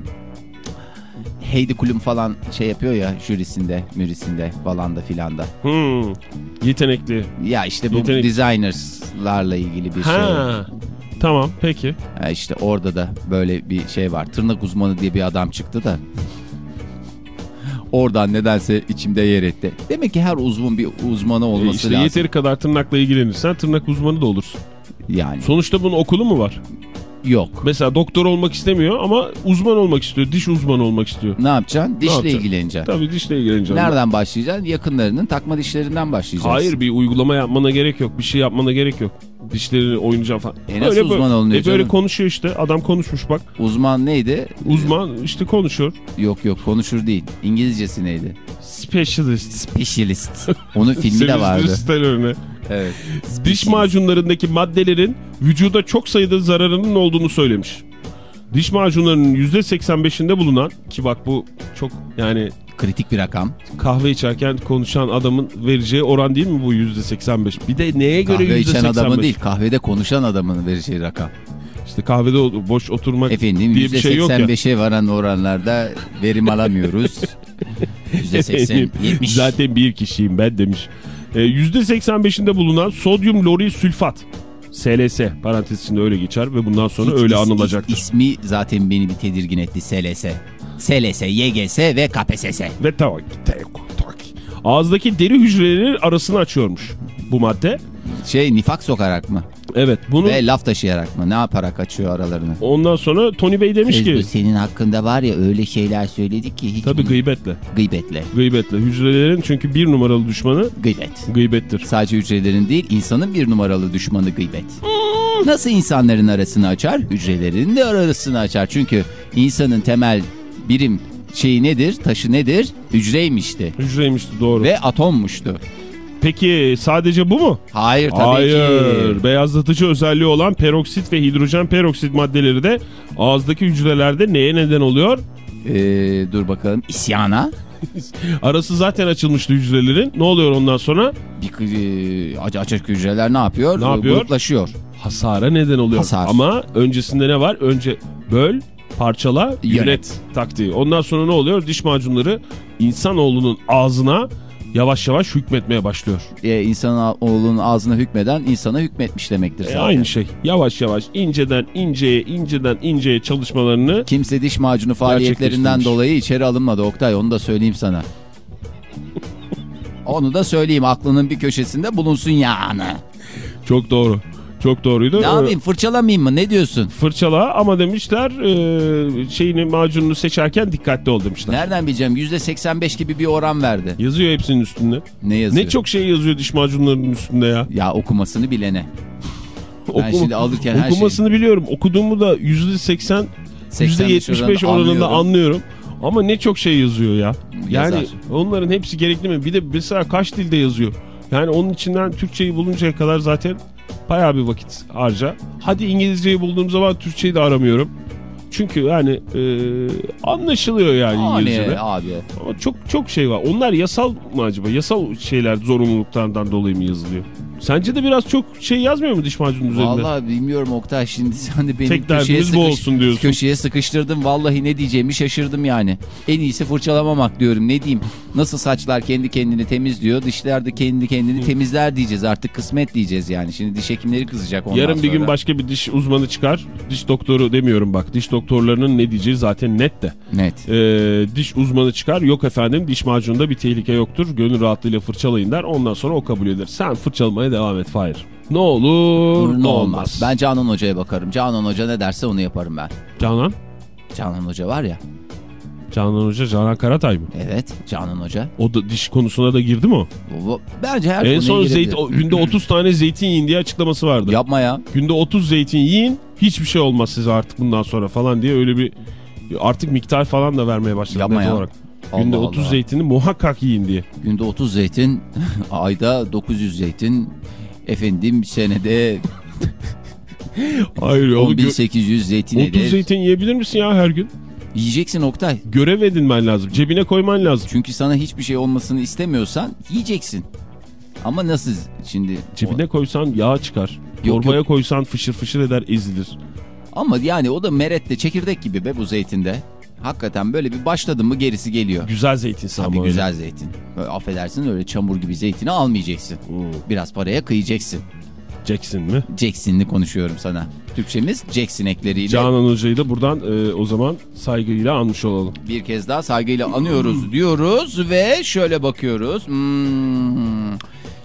Heidi Klum falan şey yapıyor ya jürisinde, mürisinde falan da filan da. Hmm. Yetenekli. Ya işte bu Yetenek- designers'larla ilgili bir şey. Ha. Tamam peki. Ha işte orada da böyle bir şey var. Tırnak uzmanı diye bir adam çıktı da. Oradan nedense içimde yer etti. Demek ki her uzvun bir uzmanı E olması işte lazım. yeteri kadar tırnakla ilgilenirsen tırnak uzmanı da olursun. Yani Sonuçta bunun okulu mu var? Yok. Mesela doktor olmak istemiyor ama uzman olmak istiyor. Diş uzmanı olmak istiyor. Ne yapacaksın? Dişle yapacaksın? ilgileneceksin. Tabii dişle ilgileneceğim. Nereden başlayacaksın? Yakınlarının takma dişlerinden başlayacaksın. Hayır bir uygulama yapmana gerek yok. Bir şey yapmana gerek yok. Dişlerini oynayacağım falan. E nasıl uzman böyle, olunuyor e böyle canım? konuşuyor işte. Adam konuşmuş bak. Uzman neydi? Uzman işte konuşuyor. Yok yok konuşur değil. İngilizcesi neydi? Specialist. Specialist. Onun filmi de Sylvester vardı. Evet. (laughs) Diş macunlarındaki maddelerin vücuda çok sayıda zararının olduğunu söylemiş. Diş macunlarının %85'inde bulunan ki bak bu çok yani Kritik bir rakam. kahve içerken konuşan adamın vereceği oran değil mi bu %85? Bir de neye göre Kahve içen %85? adamın değil kahvede konuşan adamın vereceği rakam. İşte kahvede boş oturmak Efendim diye bir şey yok ya. %85'e varan oranlarda verim alamıyoruz. (laughs) %80, 70. Zaten bir kişiyim ben demiş. Ee, %85'inde bulunan sodyum loril sülfat. SLS parantez içinde öyle geçer ve bundan sonra Hiç öyle is- anılacaktır. İsmi zaten beni bir tedirgin etti. SLS. SLS, YGS ve KPSS. Ve tavak. Ağızdaki deri hücreleri arasını açıyormuş bu madde. Şey nifak sokarak mı? Evet bunu Ve laf taşıyarak mı? Ne yaparak açıyor aralarını? ondan sonra Tony Bey demiş Sezgi, ki senin hakkında var ya öyle şeyler söyledik ki hiç tabii gıybetle. gıybetle. Gıybetle. Hücrelerin çünkü bir numaralı düşmanı Gıybet. gıybettir. Sadece hücrelerin değil insanın bir numaralı düşmanı gıybet. Nasıl insanların arasını açar? Hücrelerin de arasını açar. Çünkü insanın temel birim şeyi nedir? Taşı nedir? Hücreymişti. Hücreymişti doğru. Ve atommuştu. Peki sadece bu mu? Hayır tabii Hayır. ki. Beyazlatıcı özelliği olan peroksit ve hidrojen peroksit maddeleri de ağızdaki hücrelerde neye neden oluyor? Ee, dur bakalım. İsyana. (laughs) Arası zaten açılmıştı hücrelerin. Ne oluyor ondan sonra? Bir, e, aç- açık hücreler ne yapıyor? Ne yapıyor? Gruplaşıyor. Hasara neden oluyor. Hasar. Ama öncesinde ne var? Önce böl, parçala, yönet, Yönet. taktiği. Ondan sonra ne oluyor? Diş macunları insanoğlunun ağzına yavaş yavaş hükmetmeye başlıyor. E, insan oğlunun ağzına hükmeden insana hükmetmiş demektir E, zaten. aynı şey. Yavaş yavaş inceden inceye inceden inceye çalışmalarını Kimse diş macunu faaliyetlerinden dolayı içeri alınmadı Oktay onu da söyleyeyim sana. (laughs) Onu da söyleyeyim aklının bir köşesinde bulunsun yani. çok doğru. Çok doğruydu. Ne Ee, yapayım fırçalamayayım mı ne diyorsun? Fırçala ama demişler e, şeyini macununu seçerken dikkatli ol demişler. Nereden bileceğim %85 gibi bir oran verdi. Yazıyor hepsinin üstünde. Ne yazıyor? Ne çok şey yazıyor diş macunlarının üstünde ya. Ya okumasını bilene. (laughs) Ben şimdi alırken her Okumasını biliyorum. Okuduğumu da %80 %75 oranında anlıyorum. anlıyorum. Ama ne çok şey yazıyor ya. Yani Yazar. onların hepsi gerekli mi? Bir de mesela kaç dilde yazıyor. Yani onun içinden Türkçeyi buluncaya kadar zaten bayağı bir vakit harca. Hadi İngilizceyi bulduğum zaman Türkçeyi de aramıyorum. Çünkü yani e, anlaşılıyor yani İngilizce'de. Hani abi. Ama çok çok şey var. Onlar yasal mı acaba? Yasal şeyler zorunluluklardan dolayı mı yazılıyor? Sence de biraz çok şey yazmıyor mu diş macunun üzerinde? Vallahi bilmiyorum Oktay şimdi sen de beni Tek köşeye, sıkış- olsun diyorsun. köşeye sıkıştırdın. Vallahi ne diyeceğimi şaşırdım yani. En iyisi fırçalamamak diyorum ne diyeyim. Nasıl saçlar kendi kendini temizliyor dişler de kendi kendini temizler diyeceğiz artık kısmet diyeceğiz yani. Şimdi diş hekimleri kızacak ondan Yarın bir gün sonra. başka bir diş uzmanı çıkar. Diş doktoru demiyorum bak. Diş doktorlarının ne diyeceği zaten net de. Net. Ee, diş uzmanı çıkar. Yok efendim diş macununda bir tehlike yoktur. Gönül rahatlığıyla fırçalayın der. Ondan sonra o kabul eder. Sen fırçalamaya devam et Fahir. Ne olur ne olmaz. Ben Canan Hoca'ya bakarım. Canan Hoca ne derse onu yaparım ben. Canan? Canan Hoca var ya. Canan Hoca Canan Karatay mı? Evet Canan Hoca. O da diş konusuna da girdi mi o? Bu- Bence her en son o- günde (clears throat) 30 tane zeytin yiyin diye açıklaması vardı. Yapma ya. Günde 30 zeytin yiyin hiçbir şey olmaz size artık bundan sonra falan diye öyle bir artık miktar falan da vermeye başladı. Yapma ya. Olarak. Günde Allah 30 Allah. zeytini muhakkak yiyin diye. Günde 30 zeytin, (laughs) ayda 900 zeytin, efendim senede (laughs) Hayır ya. onu gö- 10.800 zeytin 30 eder. zeytin yiyebilir misin ya her gün? Yiyeceksin Oktay. Görev edinmen lazım. Cebine koyman lazım. Çünkü sana hiçbir şey olmasını istemiyorsan yiyeceksin. Ama nasıl şimdi? Cebine koysan yağ çıkar. Yok, Torbaya yok. koysan fışır fışır eder ezilir. Ama yani o da merette çekirdek gibi be bu zeytinde. Hakikaten böyle bir başladın mı gerisi geliyor. Güzel zeytinse Tabii ama öyle. güzel zeytin. Böyle affedersin öyle çamur gibi zeytini almayacaksın. Hmm. Biraz paraya kıyacaksın. Jackson mi? Jackson'li konuşuyorum sana. Türkçemiz Jackson ekleriyle. Canan Hoca'yı da buradan e, o zaman saygıyla anmış olalım. bir kez daha saygıyla anıyoruz diyoruz ve şöyle bakıyoruz. Hmm.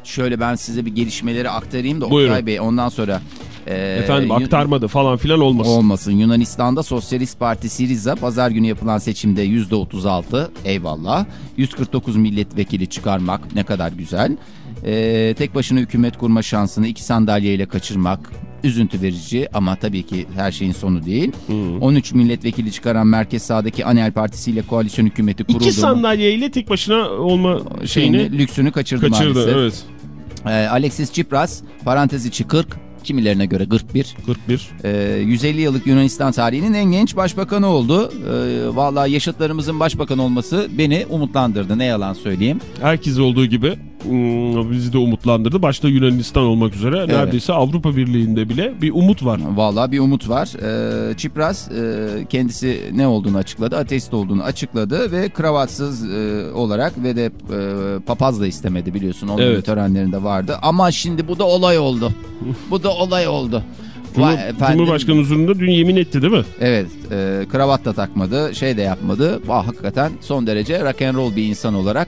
Şöyle ben size bir gelişmeleri aktarayım da Buyurun. Oktay Bey ondan sonra. E, Efendim aktarmadı falan filan olmasın. Olmasın. Yunanistan'da Sosyalist Parti Siriza pazar günü yapılan seçimde %36 eyvallah. 149 milletvekili çıkarmak ne kadar güzel. E, tek başına hükümet kurma şansını iki sandalyeyle kaçırmak üzüntü verici ama tabii ki her şeyin sonu değil. 13 milletvekili çıkaran Merkez Sağ'daki Anel Partisi ile koalisyon hükümeti kuruldu. İki sandalyeyle tek başına olma şeyini, şeyini, lüksünü kaçırdı, kaçırdı. maalesef. Evet. Ee, Alexis Tsipras parantez içi 40 kimilerine göre 41. 41. Ee, 150 yıllık Yunanistan tarihinin en genç başbakanı oldu. Ee, vallahi yaşıtlarımızın başbakan olması beni umutlandırdı ne yalan söyleyeyim. Herkes olduğu gibi bizi de umutlandırdı. Başta Yunanistan olmak üzere neredeyse Avrupa Birliği'nde bile bir umut var. Vallahi bir umut var. Ee, Çipras e, kendisi ne olduğunu açıkladı. Ateist olduğunu açıkladı ve kravatsız e, olarak ve de e, papaz da istemedi biliyorsun. Onun Evet. törenlerinde vardı. Ama şimdi bu da olay oldu. (laughs) bu da olay oldu. Cumhur, efendim. Cumhurbaşkanı huzurunda dün yemin etti değil mi? Evet, e, kravat da takmadı, şey de yapmadı. Vah, hakikaten son derece rock and roll bir insan olarak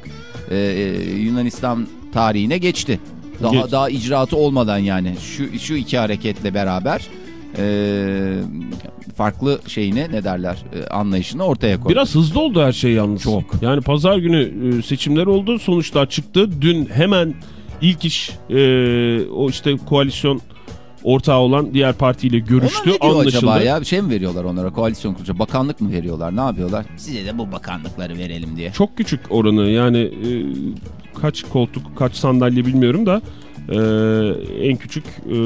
e, e, Yunanistan tarihine geçti. Daha Geç. daha icraatı olmadan yani şu şu iki hareketle beraber e, farklı şeyini ne derler e, anlayışını ortaya koydu. Biraz hızlı oldu her şey yalnız. Çok. Yani pazar günü e, seçimler oldu. Sonuçlar çıktı. Dün hemen ilk iş e, o işte koalisyon ortağı olan diğer partiyle görüştü. Ona ne diyor Anlaşıldı. acaba ya? Bir şey mi veriyorlar onlara? Koalisyon kuracak. Bakanlık mı veriyorlar? Ne yapıyorlar? Size de bu bakanlıkları verelim diye. Çok küçük oranı yani e, kaç koltuk kaç sandalye bilmiyorum da e, en küçük e,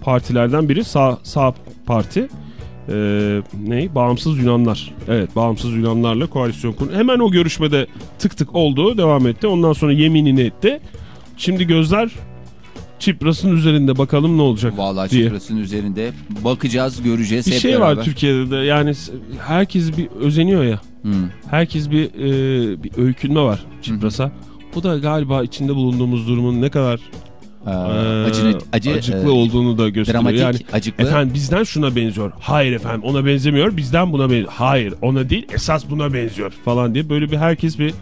partilerden biri sağ, sağ parti. E, ne? Bağımsız Yunanlar. Evet bağımsız Yunanlarla koalisyon kurdu. Hemen o görüşmede tık tık oldu devam etti. Ondan sonra yeminini etti. Şimdi gözler Çipras'ın üzerinde bakalım ne olacak Vallahi diye. Çipras'ın üzerinde bakacağız, göreceğiz Bir hep şey beraber. var Türkiye'de de yani herkes bir özeniyor ya. Hmm. Herkes bir, e, bir öykünme var Çipras'a. Bu da galiba içinde bulunduğumuz durumun ne kadar Ee, e, acı, acı, acıklı e, olduğunu da gösteriyor. dramatik, yani acıklı. efendim bizden şuna benziyor. Hayır efendim ona benzemiyor. Bizden buna benziyor. Hayır ona değil esas buna benziyor falan diye böyle bir herkes bir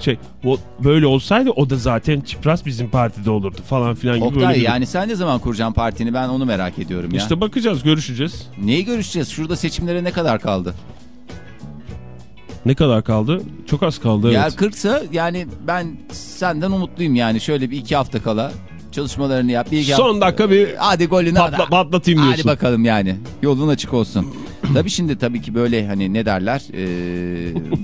şey o böyle olsaydı o da zaten çipras bizim partide olurdu falan filan gibi Oktay bir- yani sen ne zaman kuracaksın partini ben onu merak ediyorum ya. İşte bakacağız görüşeceğiz. Neyi görüşeceğiz? Şurada seçimlere ne kadar kaldı? Ne kadar kaldı? Çok az kaldı evet. Eğer 40'sa yani ben senden umutluyum yani şöyle bir iki hafta kala çalışmalarını yap. Bir Son hafta- dakika bir Hadi golünü patla, at. patlatayım Hadi diyorsun. bakalım yani. Yolun açık olsun. Tabii şimdi tabii ki böyle hani ne derler e,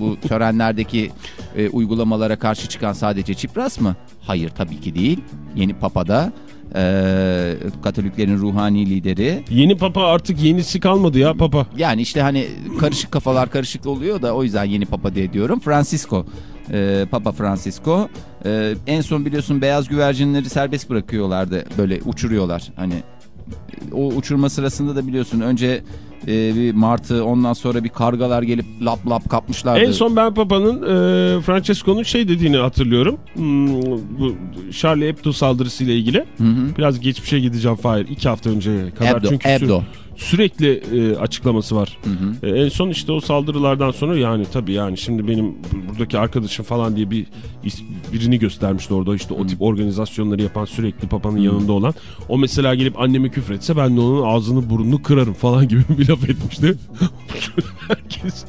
bu törenlerdeki e, uygulamalara karşı çıkan sadece Çipras mı? Hayır tabii ki değil. Yeni Papa da e, Katoliklerin ruhani lideri. Yeni papa artık yenisi kalmadı ya papa. Yani işte hani karışık kafalar karışık oluyor da o yüzden yeni Papa diye diyorum. Francisco. e, Papa Francisco. E, en son biliyorsun beyaz güvercinleri serbest bırakıyorlardı. Böyle uçuruyorlar. Hani e, o uçurma sırasında da biliyorsun önce e, bir martı ondan sonra bir kargalar gelip lap lap kapmışlardı. En son ben Papa'nın e, Francesco'nun şey dediğini hatırlıyorum. Hmm, bu Charlie Hebdo saldırısıyla ilgili. Hı hı. Biraz geçmişe gideceğim Fahir. iki hafta önceye kadar. Hebdo, Çünkü Hebdo. Sürekli e, açıklaması var. Hı hı. E, en son işte o saldırılardan sonra yani tabii yani şimdi benim bu- buradaki arkadaşım falan diye bir birini göstermişti orada işte o tip organizasyonları yapan sürekli papanın yanında olan. O mesela gelip annemi küfretse ben de onun ağzını burnunu kırarım falan (laughs) gibi bir laf etmişti. (laughs) herkes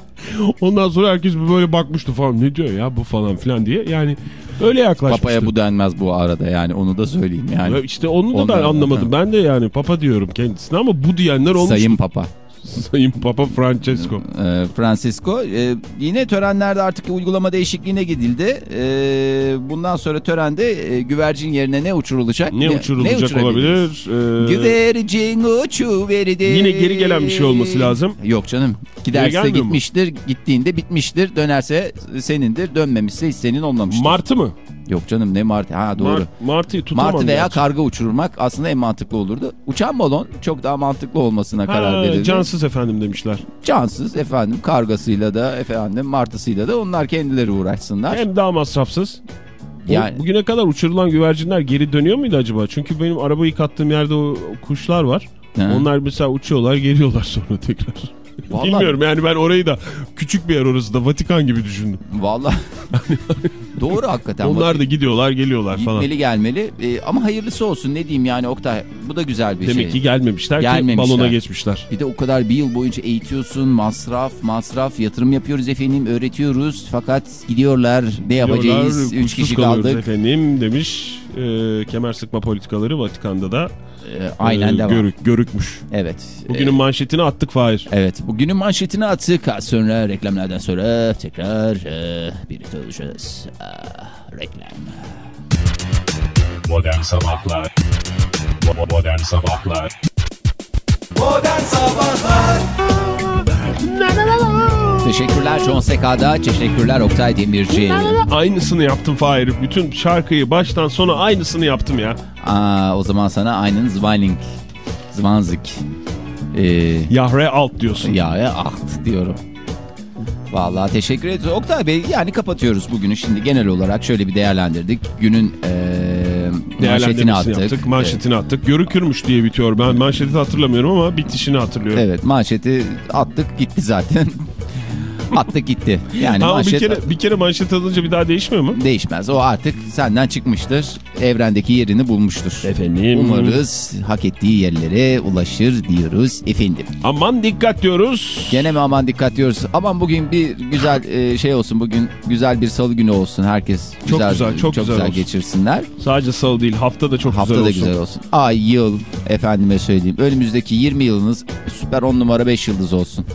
ondan sonra herkes böyle bakmıştı falan ne diyor ya bu falan filan diye yani öyle yaklaşmıştı. Papaya bu denmez bu arada yani onu da söyleyeyim yani. Ya işte onu da ben anlamadım. Ben de yani papa diyorum kendisine ama bu diyenler olmuş. Sayın Papa. (laughs) Sayın Papa Francesco. e, Francisco. E, yine törenlerde artık uygulama değişikliğine gidildi. E, bundan sonra törende e, güvercin yerine ne uçurulacak? Ne uçurulacak uçurabiliriz? olabilir? Ee, Güvercin uçuverdi. Yine geri gelen bir şey olması lazım. Yok canım. Giderse gelmiyor mu? gitmiştir. Gittiğinde bitmiştir. Dönerse senindir. Dönmemişse hiç senin olmamıştır. Martı mı? Yok canım ne martı? Ha doğru. Mar- Martı'yı tutamam. Martı veya gerçi. karga uçurmak aslında en mantıklı olurdu. Uçan balon çok daha mantıklı olmasına karar Ha, verildi. cansız efendim demişler. Cansız efendim kargasıyla da efendim martısıyla da onlar kendileri uğraşsınlar. Hem daha masrafsız. O Yani- Bugüne kadar uçurulan güvercinler geri dönüyor muydu acaba? Çünkü benim arabayı yıkattığım yerde o, o kuşlar var. Ha. Onlar mesela uçuyorlar geliyorlar (laughs) sonra tekrar. Vallahi- Bilmiyorum yani ben orayı da küçük bir yer orası da Vatikan gibi düşündüm. Vallahi (laughs) doğru hakikaten. Onlar da gidiyorlar geliyorlar falan. Gitmeli gelmeli Ee, ama hayırlısı olsun ne diyeyim yani Oktay bu da güzel bir Demek şey. ki gelmemişler, ki Gelmemişler. balona geçmişler. Bir de o kadar bir yıl boyunca eğitiyorsun masraf masraf yatırım yapıyoruz efendim öğretiyoruz fakat gidiyorlar ne yapacağız Diyorlar, 3 kuşsuz kişi kaldık efendim demiş. Ee, kemer sıkma politikaları Vatikan'da da Ee, aynen e, devam. görük, görükmüş. evet. Bugünün manşetini attık Fahir. Evet bugünün manşetini attık. Sonra reklamlardan sonra tekrar e, birlikte olacağız. Ah, reklam. Modern Sabahlar. Modern Sabahlar. Modern Sabahlar Teşekkürler John Sekada, teşekkürler Oktay Demirci. Aynısını yaptım Fahir. Bütün şarkıyı baştan sona aynısını yaptım ya. Aa, o zaman sana aynen Zwiling, Zwanzik ee, Yahre alt diyorsun. ya ya aht diyorum. Vallahi teşekkür ederiz. Oktay Bey yani kapatıyoruz bugünü. Şimdi genel olarak şöyle bir değerlendirdik. Günün ee, manşetini attık. yaptık. Manşetini attık. Görükürmüş diye bitiyor. Ben manşeti hatırlamıyorum ama bitişini hatırlıyorum. Evet manşeti attık gitti zaten. (laughs) attık gitti. Yani Ama manşet bir kere, bir kere manşet alınca bir daha değişmiyor mu? değişmez. O artık senden çıkmıştır. Evrendeki yerini bulmuştur. Efendim. Umarız hak ettiği yerlere ulaşır diyoruz efendim. Aman dikkat diyoruz. Gene mi aman dikkat diyoruz. Aman bugün bir güzel e, şey olsun. Bugün güzel bir salı günü olsun. Herkes Çok güzel, çok güzel olsun. geçirsinler. Sadece salı değil hafta da çok Hafta güzel da olsun. güzel olsun. Ay yıl efendime söyleyeyim. Önümüzdeki 20 yılınız süper 10 numara 5 yıldız olsun.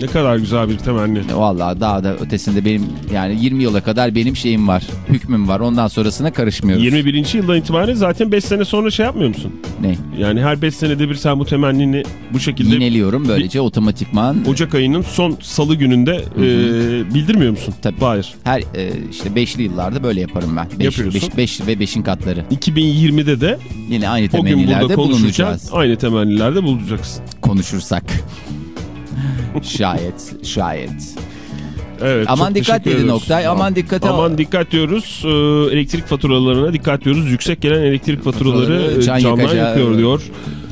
Ne kadar güzel bir temenni. Vallahi daha da ötesinde benim yani 20 yıla kadar benim şeyim var. Hükmüm var. Ondan sonrasına karışmıyoruz. 21. yıldan itibaren zaten 5 sene sonra şey yapmıyor musun? Ne? Yani her 5 senede bir sen bu temennini bu şekilde Yineliyorum böylece otomatikman. Ocak ayının son salı gününde e, bildirmiyor musun? Tabii. Hayır. Her e, işte beşli yıllarda böyle yaparım ben. Beş, Yapıyorsun. beş, beş ve beşin katları. 2020'de de Yine aynı temennilerde bulunacağız. aynı temennilerde bulunacaksın. Konuşursak. Şayet, şayet. Evet, Aman dikkat dedi ediyoruz. Oktay. Aman dikkate. Aman dikkat diyoruz. Ee, elektrik faturalarına dikkat diyoruz. Yüksek gelen elektrik faturaları e, can candan yakacağı, yakıyor diyor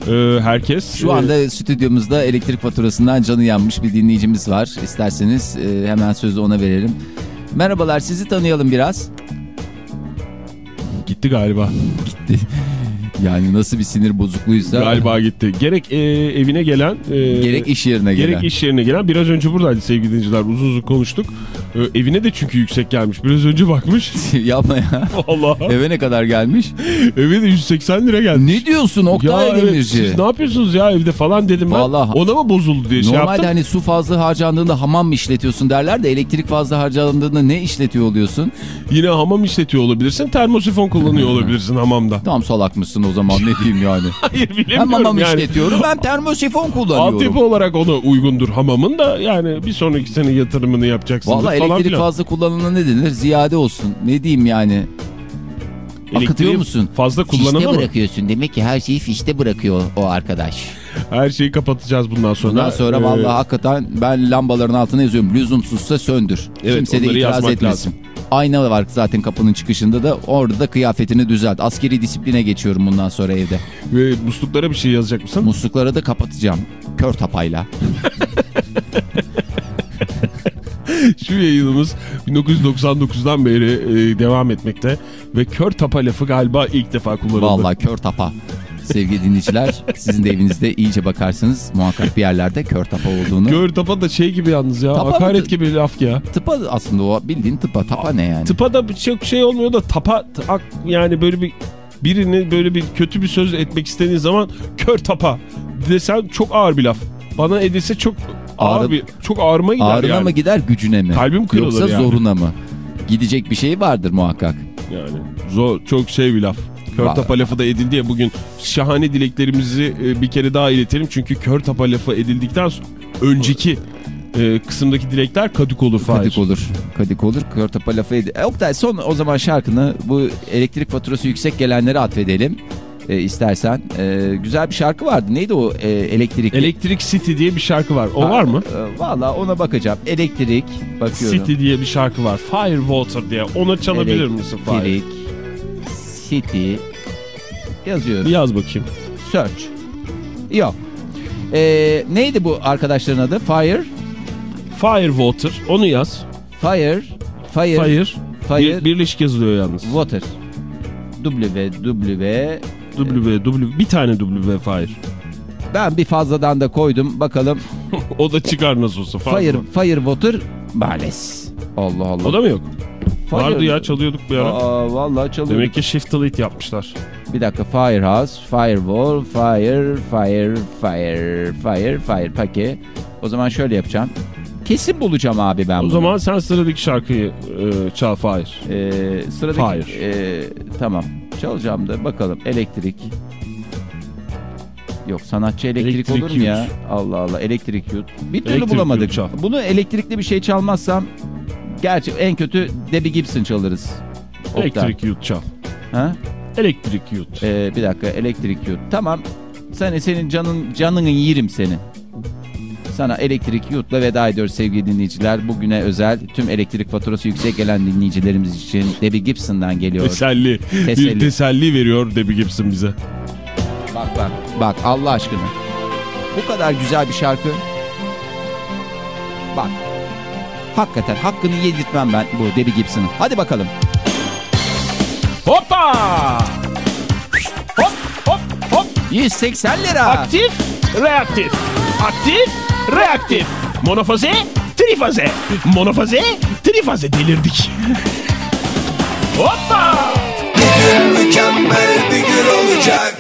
Ee, herkes. Şu anda stüdyomuzda elektrik faturasından canı yanmış bir dinleyicimiz var. İsterseniz e, hemen sözü ona verelim. Merhabalar sizi tanıyalım biraz. Gitti galiba. Gitti. Yani nasıl bir sinir bozukluysa. Galiba gitti. Gerek e, evine gelen. e, Gerek iş yerine gelen. Gerek iş yerine gelen. Biraz önce buradaydı sevgili dinleyiciler. Uzun uzun konuştuk. Evine de çünkü yüksek gelmiş. Biraz önce bakmış. (laughs) Yapma ya. Allah. Eve ne kadar gelmiş? Eve de 180 lira gelmiş. Ne diyorsun Oktay evet, Demirci? siz ne yapıyorsunuz ya evde falan dedim ben. Vallahi- Ona mı bozuldu diye şey Normalde yaptım. hani su fazla harcandığında hamam mı işletiyorsun derler de elektrik fazla harcandığında ne işletiyor oluyorsun? Yine hamam işletiyor olabilirsin. Termosifon kullanıyor olabilirsin hamamda. (laughs) Tam salak mısın o zaman ne diyeyim yani. (laughs) Hayır Hem bilemiyorum hamam yani. işletiyorum hem termosifon kullanıyorum. Altyapı olarak ona uygundur hamamın da yani bir sonraki sene yatırımını yapacaksın Valla falan elektrik filan. fazla kullanılan ne denir? Ziyade olsun. Ne diyeyim yani? Akıtıyor Elektriği musun? Fazla kullanana Fişte mı? bırakıyorsun. Demek ki her şeyi fişte bırakıyor o arkadaş. Her şeyi kapatacağız bundan sonra. Bundan sonra Ee, vallahi hakikaten ben lambaların altına yazıyorum. Lüzumsuzsa söndür. Evet, Kimse de onları itiraz yazmak etmesin. Ayna var zaten kapının çıkışında da orada da kıyafetini düzelt. Askeri disipline geçiyorum bundan sonra evde. Ve musluklara bir şey yazacak mısın? Muslukları da kapatacağım. Kör tapayla. (laughs) (laughs) Şu yayınımız 1999'dan beri e, devam etmekte ve kör tapa lafı galiba ilk defa kullanıldı. Vallahi kör tapa. Sevgili dinleyiciler (laughs) sizin de evinizde iyice bakarsınız muhakkak bir yerlerde kör tapa olduğunu. Kör tapa da şey gibi yalnız ya. Tapa hakaret mı? gibi laf ya. Tıpa aslında o bildiğin tıpa. Tapa ne yani? Tıpa da çok şey olmuyor da tapa yani böyle bir birini böyle bir kötü bir söz etmek istediğin zaman kör tapa desen çok ağır bir laf. Bana edilse çok ağır Ağrı- bir çok ağrıma gider Ağrına yani. mı gider gücüne mi? Kalbim kırılır Yoksa yani. zoruna mı? Gidecek bir şey vardır muhakkak. Yani zor çok şey bir laf. Kör Vallahi. tapa lafı da edildi ya bugün şahane dileklerimizi e, bir kere daha iletelim. Çünkü kör tapa lafı edildikten sonra önceki e, kısımdaki dilekler kadük olur Fahir. Kadık olur. Kadık olur. Kör tapa lafı ed- E, Oktay son o zaman şarkını bu elektrik faturası yüksek gelenlere atfedelim. E, istersen. E, güzel bir şarkı vardı. Neydi o e, elektrik? Electric City diye bir şarkı var. O var mı? E, Valla ona bakacağım. Elektrik. Bakıyorum. City diye bir şarkı var. Fire Water diye. Onu çalabilir misin Fahir? Elektrik. City. Yazıyorum. Yaz bakayım. Search. Yok. E, neydi bu arkadaşların adı? Fire. Fire Water. Onu yaz. Fire. Fire. Fire. Fire. Bir, birleşik yazılıyor yalnız. Water. W W W, W. Bir tane W Fire. Ben bir fazladan da koydum. Bakalım. (laughs) o da çıkar nasıl olsa. Fire, fire water males. Allah Allah. O da mı yok? Fire- Vardı ya çalıyorduk bir ara. Aa, vallahi çalıyor. Demek ki shift delete yapmışlar. Bir dakika. Firehouse, firewall, fire, fire, fire, fire, fire. Peki. O zaman şöyle yapacağım. Kesin bulacağım abi ben O bunu. zaman sen sıradaki şarkıyı e, çal Fahir. Ee, sıradaki... Fire. ee, tamam. Çalacağım da bakalım. Elektrik. Yok sanatçı elektrik, Elektrik olur mu ya? Allah Allah elektrik yut. Bir türlü Elektrik bulamadık. çal. Bunu elektrikli bir şey çalmazsam gerçi en kötü Debbie Gibson çalırız. Elektrik yut çal. Ha? Elektrik yut. Ee, bir dakika elektrik yut. Tamam. Sen senin canın canını yerim seni. Sana elektrik yutla veda ediyoruz sevgili dinleyiciler. Bugüne özel tüm elektrik faturası yüksek gelen dinleyicilerimiz için Debbie Gibson'dan geliyor. Teselli. Teselli. Bir teselli veriyor Debbie Gibson bize. Bak bak. Bak Allah aşkına. Bu kadar güzel bir şarkı. Bak. Hakikaten hakkını yedirtmem ben bu Debbie Gibson'ın. Hadi bakalım. Hoppa! Hop hop hop. 180 lira. Aktif, reaktif. Aktif, reaktif. Monofaze, trifaze. Monofaze, trifaze delirdik. Hoppa! Mükemmel bir gün olacak